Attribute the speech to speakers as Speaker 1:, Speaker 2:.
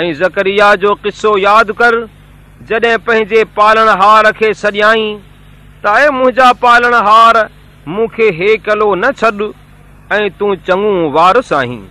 Speaker 1: ۽ زڪريا جو قصو ياد ڪر جڏهن پنهنجي پالڻ هار کي سڄائي ته ۽ منهنجا پالڻ هار مون کي هي ڪلو نه ڇڏ ۽ تون چڱو وارث آهين.